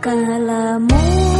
Kalamu.